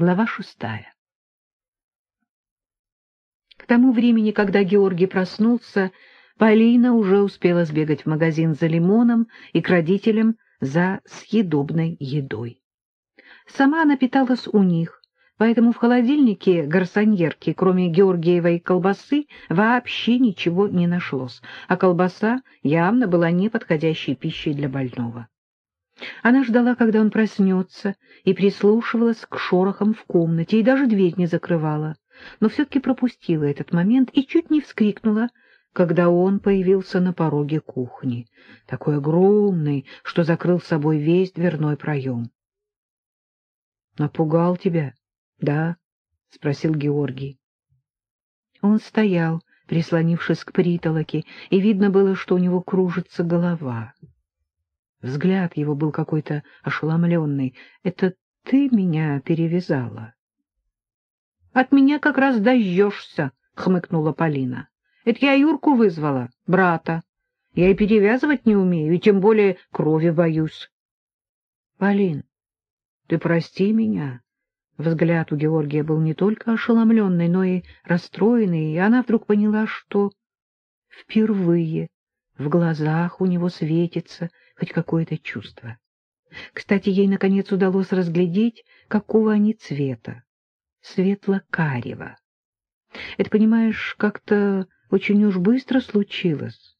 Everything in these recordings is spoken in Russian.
Глава шестая. К тому времени, когда Георгий проснулся, Полина уже успела сбегать в магазин за лимоном и к родителям за съедобной едой. Сама она питалась у них, поэтому в холодильнике гарсоньерки, кроме Георгиевой колбасы, вообще ничего не нашлось, а колбаса явно была неподходящей пищей для больного. Она ждала, когда он проснется, и прислушивалась к шорохам в комнате, и даже дверь не закрывала, но все-таки пропустила этот момент и чуть не вскрикнула, когда он появился на пороге кухни, такой огромный, что закрыл собой весь дверной проем. — Напугал тебя? — Да, — спросил Георгий. Он стоял, прислонившись к притолоке, и видно было, что у него кружится голова. Взгляд его был какой-то ошеломленный. — Это ты меня перевязала? — От меня как раз дождешься, — хмыкнула Полина. — Это я Юрку вызвала, брата. Я и перевязывать не умею, и тем более крови боюсь. — Полин, ты прости меня. Взгляд у Георгия был не только ошеломленный, но и расстроенный, и она вдруг поняла, что впервые в глазах у него светится хоть какое-то чувство. Кстати, ей, наконец, удалось разглядеть, какого они цвета. Светло-карего. Это, понимаешь, как-то очень уж быстро случилось.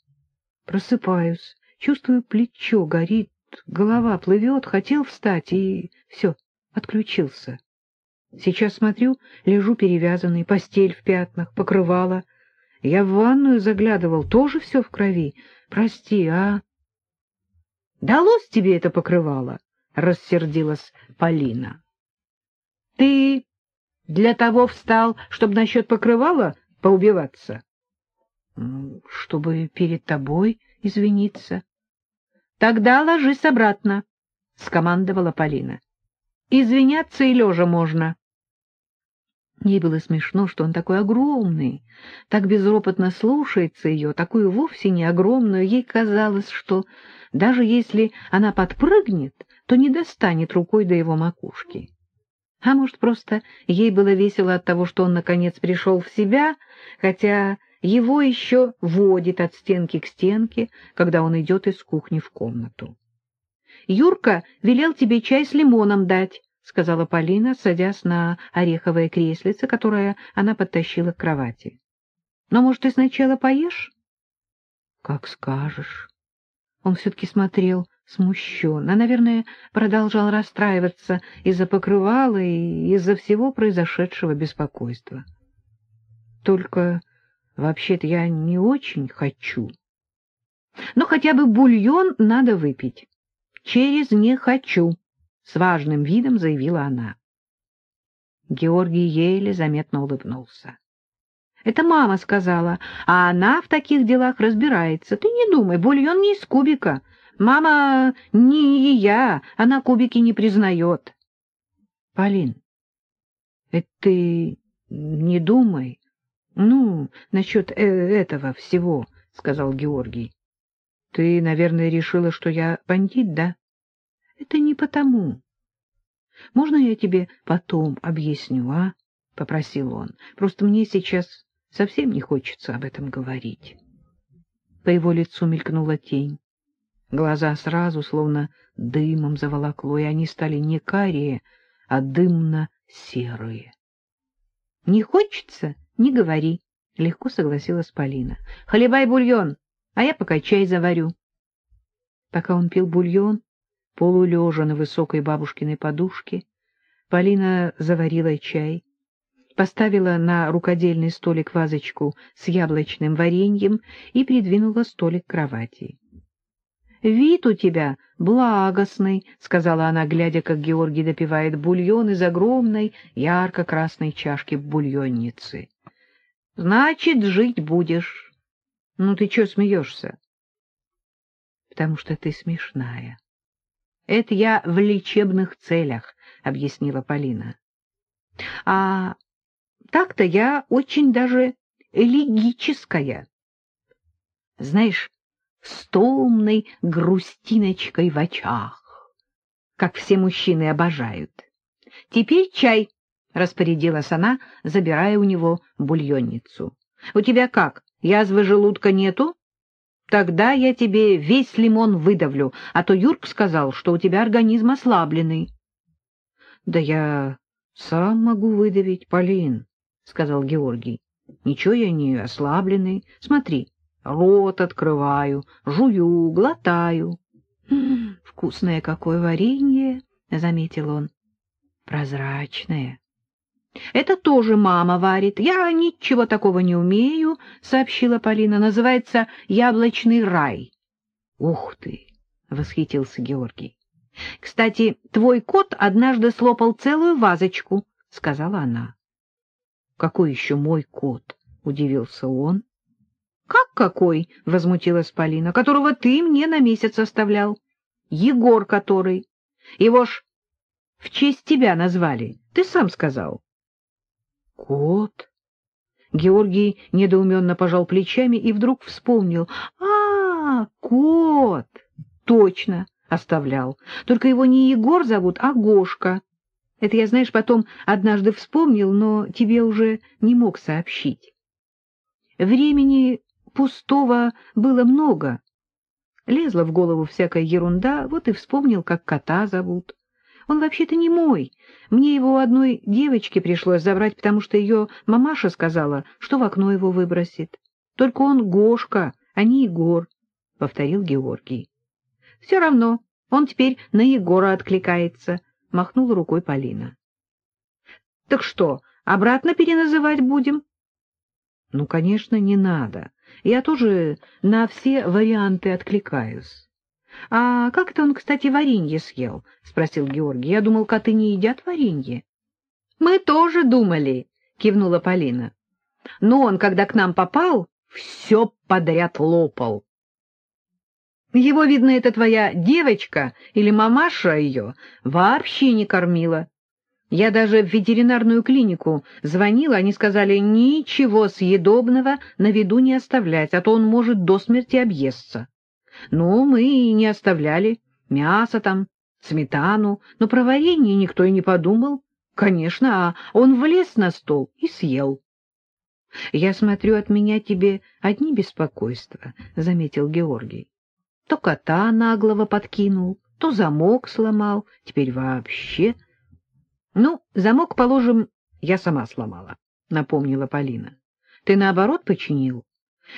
Просыпаюсь, чувствую, плечо горит, голова плывет, хотел встать и все, отключился. Сейчас смотрю, лежу перевязанный, постель в пятнах, покрывало. Я в ванную заглядывал, тоже все в крови. Прости, а... — Далось тебе это покрывало? — рассердилась Полина. — Ты для того встал, чтобы насчет покрывала поубиваться? — Чтобы перед тобой извиниться. — Тогда ложись обратно, — скомандовала Полина. — Извиняться и лежа можно. Ей было смешно, что он такой огромный, так безропотно слушается ее, такую вовсе не огромную. Ей казалось, что даже если она подпрыгнет, то не достанет рукой до его макушки. А может, просто ей было весело от того, что он, наконец, пришел в себя, хотя его еще водит от стенки к стенке, когда он идет из кухни в комнату. — Юрка велел тебе чай с лимоном дать, — сказала Полина, садясь на ореховое креслице, которое она подтащила к кровати. — Но, может, ты сначала поешь? — Как скажешь. Он все-таки смотрел смущенно, наверное, продолжал расстраиваться из-за покрывала и из-за всего произошедшего беспокойства. Только вообще-то я не очень хочу. Но хотя бы бульон надо выпить. Через «не хочу», — с важным видом заявила она. Георгий еле заметно улыбнулся. Это мама сказала, а она в таких делах разбирается. Ты не думай, бульон не из кубика. Мама не я, она кубики не признает. Полин, это ты не думай. Ну, насчет э этого всего, — сказал Георгий. Ты, наверное, решила, что я бандит, да? Это не потому. Можно я тебе потом объясню, а? — попросил он. Просто мне сейчас Совсем не хочется об этом говорить. По его лицу мелькнула тень. Глаза сразу словно дымом заволокло, и они стали не карие, а дымно-серые. — Не хочется? Не говори, — легко согласилась Полина. — Хлебай бульон, а я пока чай заварю. Пока он пил бульон, полулежа на высокой бабушкиной подушке, Полина заварила чай, поставила на рукодельный столик вазочку с яблочным вареньем и придвинула столик к кровати. — Вид у тебя благостный, — сказала она, глядя, как Георгий допивает бульон из огромной ярко-красной чашки бульонницы. — Значит, жить будешь. Ну ты чё смеешься? — Потому что ты смешная. — Это я в лечебных целях, — объяснила Полина. — А так-то я очень даже элегическая. Знаешь, с томной грустиночкой в очах, как все мужчины обожают. Теперь чай, — распорядилась она, забирая у него бульонницу. — У тебя как, язвы желудка нету? Тогда я тебе весь лимон выдавлю, а то Юрк сказал, что у тебя организм ослабленный. — Да я сам могу выдавить, Полин, — сказал Георгий. — Ничего я не ослабленный. Смотри, рот открываю, жую, глотаю. — Вкусное какое варенье, — заметил он. — Прозрачное. — Это тоже мама варит. Я ничего такого не умею, — сообщила Полина. — Называется яблочный рай. — Ух ты! — восхитился Георгий. — Кстати, твой кот однажды слопал целую вазочку, — сказала она. — Какой еще мой кот? — удивился он. — Как какой? — возмутилась Полина. — Которого ты мне на месяц оставлял. Егор который. Его ж в честь тебя назвали. Ты сам сказал. — Кот? Георгий недоуменно пожал плечами и вдруг вспомнил. — А, кот! Точно! оставлял. Только его не Егор зовут, а Гошка. Это я, знаешь, потом однажды вспомнил, но тебе уже не мог сообщить. Времени пустого было много. Лезла в голову всякая ерунда, вот и вспомнил, как кота зовут. Он вообще-то не мой. Мне его одной девочке пришлось забрать, потому что ее мамаша сказала, что в окно его выбросит. Только он Гошка, а не Егор, — повторил Георгий. — Все равно, он теперь на Егора откликается, — махнула рукой Полина. — Так что, обратно переназывать будем? — Ну, конечно, не надо. Я тоже на все варианты откликаюсь. — А как это он, кстати, варенье съел? — спросил Георгий. — Я думал, коты не едят варенье. — Мы тоже думали, — кивнула Полина. — Но он, когда к нам попал, все подряд лопал. Его, видно, это твоя девочка или мамаша ее вообще не кормила. Я даже в ветеринарную клинику звонила, они сказали, ничего съедобного на виду не оставлять, а то он может до смерти объесться. Ну, мы и не оставляли. Мясо там, сметану, но про варенье никто и не подумал. Конечно, а он влез на стол и съел. — Я смотрю, от меня тебе одни беспокойства, — заметил Георгий. То кота наглого подкинул, то замок сломал, теперь вообще... — Ну, замок, положим, я сама сломала, — напомнила Полина. — Ты, наоборот, починил.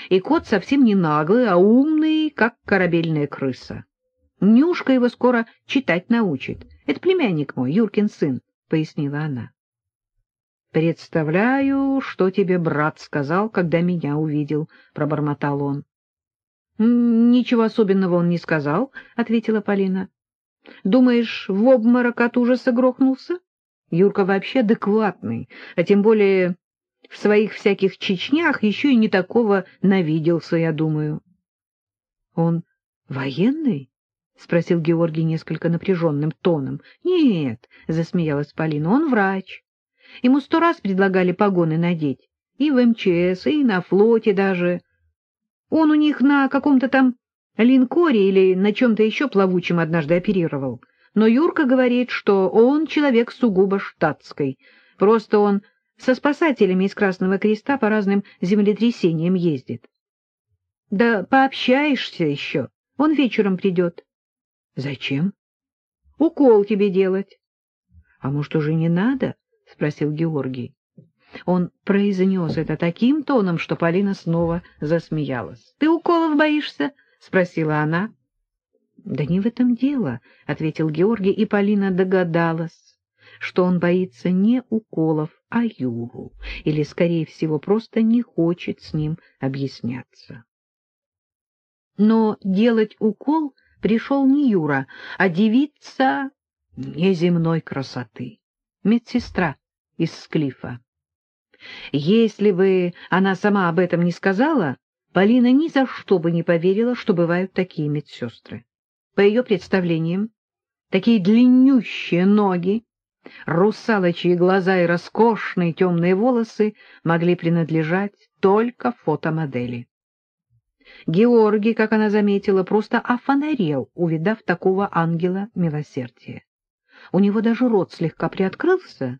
И кот совсем не наглый, а умный, как корабельная крыса. Нюшка его скоро читать научит. Это племянник мой, Юркин сын, — пояснила она. — Представляю, что тебе брат сказал, когда меня увидел, — пробормотал он. — Ничего особенного он не сказал, — ответила Полина. — Думаешь, в обморок от ужаса грохнулся? Юрка вообще адекватный, а тем более в своих всяких чечнях еще и не такого навиделся, я думаю. — Он военный? — спросил Георгий несколько напряженным тоном. — Нет, — засмеялась Полина, — он врач. Ему сто раз предлагали погоны надеть, и в МЧС, и на флоте даже. Он у них на каком-то там линкоре или на чем-то еще плавучем однажды оперировал. Но Юрка говорит, что он человек сугубо штатской. Просто он со спасателями из Красного Креста по разным землетрясениям ездит. — Да пообщаешься еще. Он вечером придет. — Зачем? — Укол тебе делать. — А может, уже не надо? — спросил Георгий. Он произнес это таким тоном, что Полина снова засмеялась. — Ты уколов боишься? — спросила она. — Да не в этом дело, — ответил Георгий, и Полина догадалась, что он боится не уколов, а Юру, или, скорее всего, просто не хочет с ним объясняться. Но делать укол пришел не Юра, а девица неземной красоты, медсестра из Склифа. Если бы она сама об этом не сказала, Полина ни за что бы не поверила, что бывают такие медсестры. По ее представлениям, такие длиннющие ноги, русалочьи глаза и роскошные темные волосы могли принадлежать только фотомодели. Георгий, как она заметила, просто офонарел, увидав такого ангела милосердия. У него даже рот слегка приоткрылся,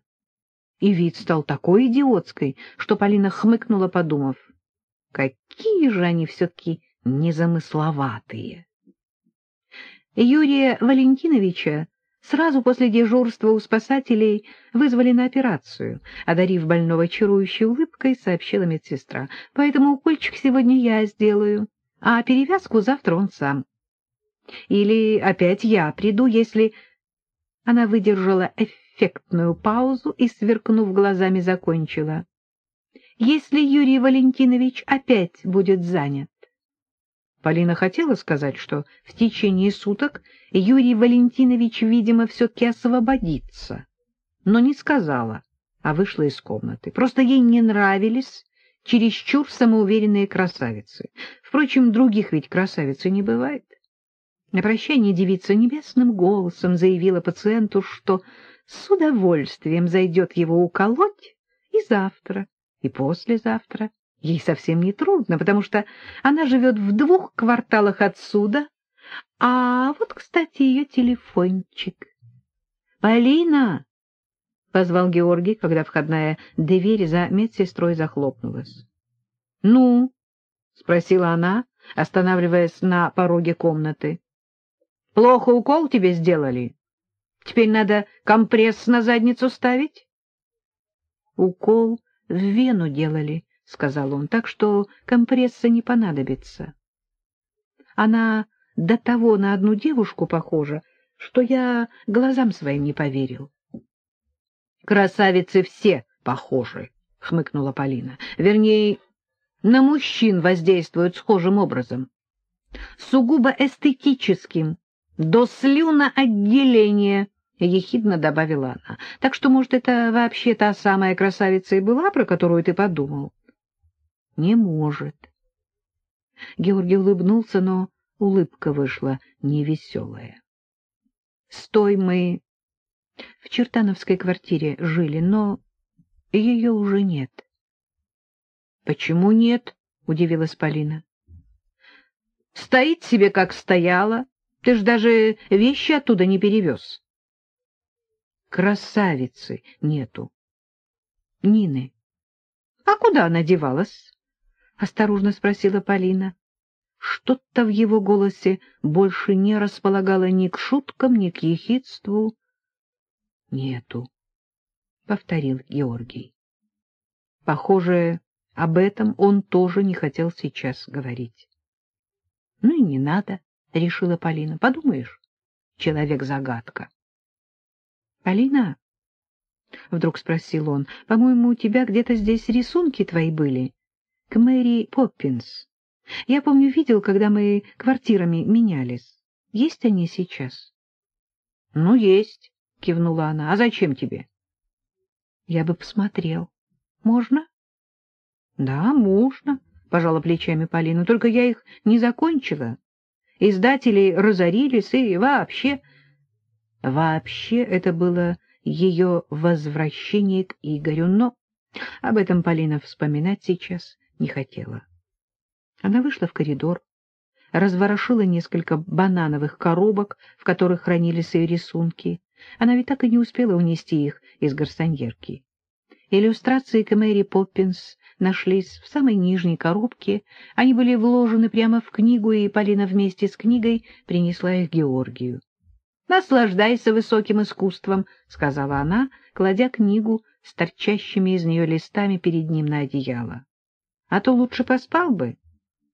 и вид стал такой идиотской, что Полина хмыкнула, подумав, какие же они все-таки незамысловатые. Юрия Валентиновича сразу после дежурства у спасателей вызвали на операцию, одарив больного чарующей улыбкой, сообщила медсестра. Поэтому укольчик сегодня я сделаю, а перевязку завтра он сам. Или опять я приду, если... Она выдержала эффектную паузу и, сверкнув глазами, закончила. Если Юрий Валентинович опять будет занят. Полина хотела сказать, что в течение суток Юрий Валентинович, видимо, все-таки освободится, но не сказала, а вышла из комнаты. Просто ей не нравились чересчур самоуверенные красавицы. Впрочем, других ведь красавицы не бывает. На прощание девица небесным голосом заявила пациенту, что с удовольствием зайдет его уколоть и завтра, и послезавтра. Ей совсем не трудно, потому что она живет в двух кварталах отсюда. А вот, кстати, ее телефончик. «Полина!» — позвал Георгий, когда входная дверь за медсестрой захлопнулась. «Ну?» — спросила она, останавливаясь на пороге комнаты. «Плохо укол тебе сделали? Теперь надо компресс на задницу ставить?» «Укол в вену делали», — сказал он, — так что компресса не понадобится. Она до того на одну девушку похожа, что я глазам своим не поверил. — Красавицы все похожи, — хмыкнула Полина. — Вернее, на мужчин воздействуют схожим образом. Сугубо эстетическим, до слюноотделения, — ехидно добавила она. — Так что, может, это вообще та самая красавица и была, про которую ты подумал? — не может. Георгий улыбнулся, но улыбка вышла невеселая. Стой мы в Чертановской квартире жили, но ее уже нет. — Почему нет? — удивилась Полина. — Стоит себе, как стояла. Ты ж даже вещи оттуда не перевез. Красавицы нету. Нины. А куда она девалась? — осторожно спросила Полина. Что-то в его голосе больше не располагало ни к шуткам, ни к ехидству. — Нету, — повторил Георгий. Похоже, об этом он тоже не хотел сейчас говорить. — Ну и не надо, — решила Полина. — Подумаешь, человек-загадка. — Полина, — вдруг спросил он, — по-моему, у тебя где-то здесь рисунки твои были? — к Мэри Поппинс. Я помню, видел, когда мы квартирами менялись. Есть они сейчас? — Ну, есть, — кивнула она. — А зачем тебе? — Я бы посмотрел. Можно? — Да, можно, — пожала плечами Полина. — Только я их не закончила. Издатели разорились и вообще... Вообще это было ее возвращение к Игорю, но об этом Полина вспоминать сейчас не хотела. Она вышла в коридор, разворошила несколько банановых коробок, в которых хранились ее рисунки. Она ведь так и не успела унести их из гарсоньерки. Иллюстрации к Мэри Поппинс нашлись в самой нижней коробке. Они были вложены прямо в книгу, и Полина вместе с книгой принесла их Георгию. — Наслаждайся высоким искусством, — сказала она, кладя книгу с торчащими из нее листами перед ним на одеяло а то лучше поспал бы.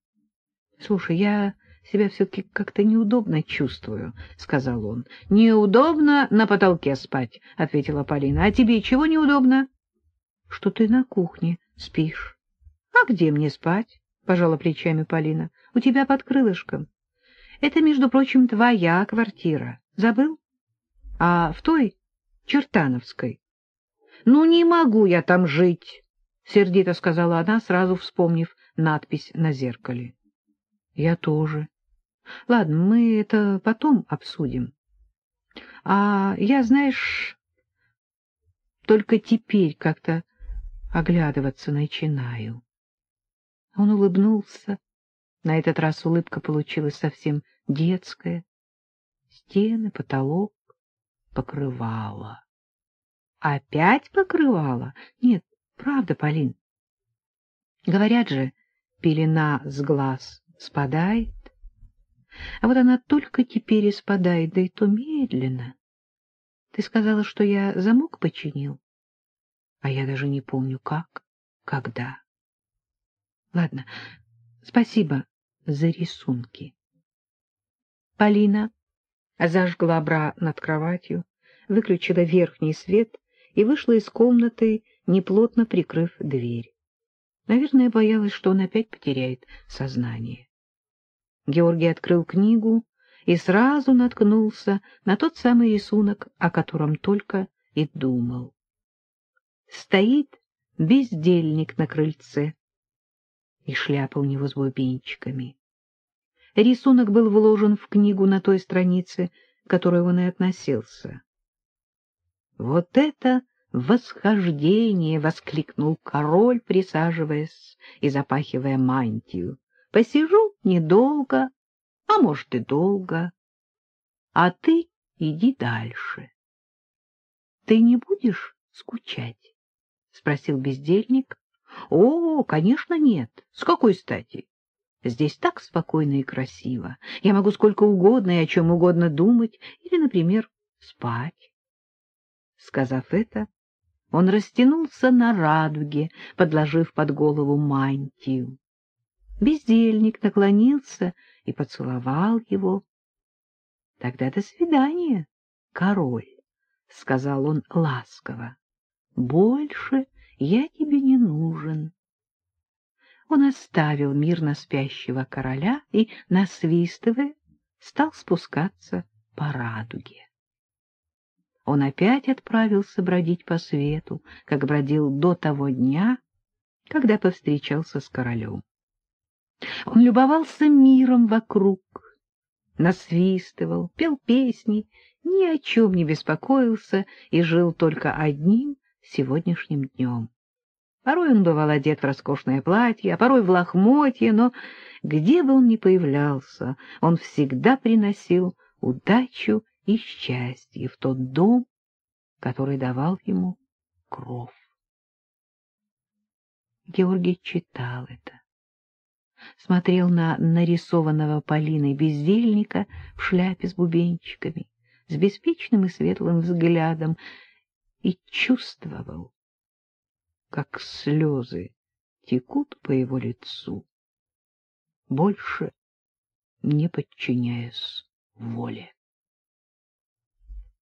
— Слушай, я себя все-таки как-то неудобно чувствую, — сказал он. — Неудобно на потолке спать, — ответила Полина. — А тебе чего неудобно? — Что ты на кухне спишь. — А где мне спать? — пожала плечами Полина. — У тебя под крылышком. Это, между прочим, твоя квартира. Забыл? А в той, Чертановской. — Ну, не могу я там жить. — сердито сказала она, сразу вспомнив надпись на зеркале. — Я тоже. Ладно, мы это потом обсудим. А я, знаешь, только теперь как-то оглядываться начинаю. Он улыбнулся. На этот раз улыбка получилась совсем детская. Стены, потолок, покрывало. Опять покрывала? Нет, правда, Полин. Говорят же, пелена с глаз спадает. А вот она только теперь и спадает, да и то медленно. Ты сказала, что я замок починил, а я даже не помню, как, когда. Ладно, спасибо за рисунки. Полина зажгла бра над кроватью, выключила верхний свет и вышла из комнаты, неплотно прикрыв дверь. Наверное, боялась, что он опять потеряет сознание. Георгий открыл книгу и сразу наткнулся на тот самый рисунок, о котором только и думал. Стоит бездельник на крыльце, и шляпа у него с бубенчиками. Рисунок был вложен в книгу на той странице, к которой он и относился. Вот это восхождение! — воскликнул король, присаживаясь и запахивая мантию. — Посижу недолго, а может и долго. А ты иди дальше. — Ты не будешь скучать? — спросил бездельник. — О, конечно, нет. С какой стати? Здесь так спокойно и красиво. Я могу сколько угодно и о чем угодно думать или, например, спать. Сказав это, он растянулся на радуге, подложив под голову мантию. Бездельник наклонился и поцеловал его. — Тогда до свидания, король, — сказал он ласково. — Больше я тебе не нужен. Он оставил мирно спящего короля и, насвистывая, стал спускаться по радуге он опять отправился бродить по свету, как бродил до того дня, когда повстречался с королем. Он любовался миром вокруг, насвистывал, пел песни, ни о чем не беспокоился и жил только одним сегодняшним днем. Порой он бывал одет в роскошное платье, а порой в лохмотье, но где бы он ни появлялся, он всегда приносил удачу и счастье в тот дом, который давал ему кров. Георгий читал это, смотрел на нарисованного Полиной бездельника в шляпе с бубенчиками, с беспечным и светлым взглядом и чувствовал, как слезы текут по его лицу, больше не подчиняясь воле.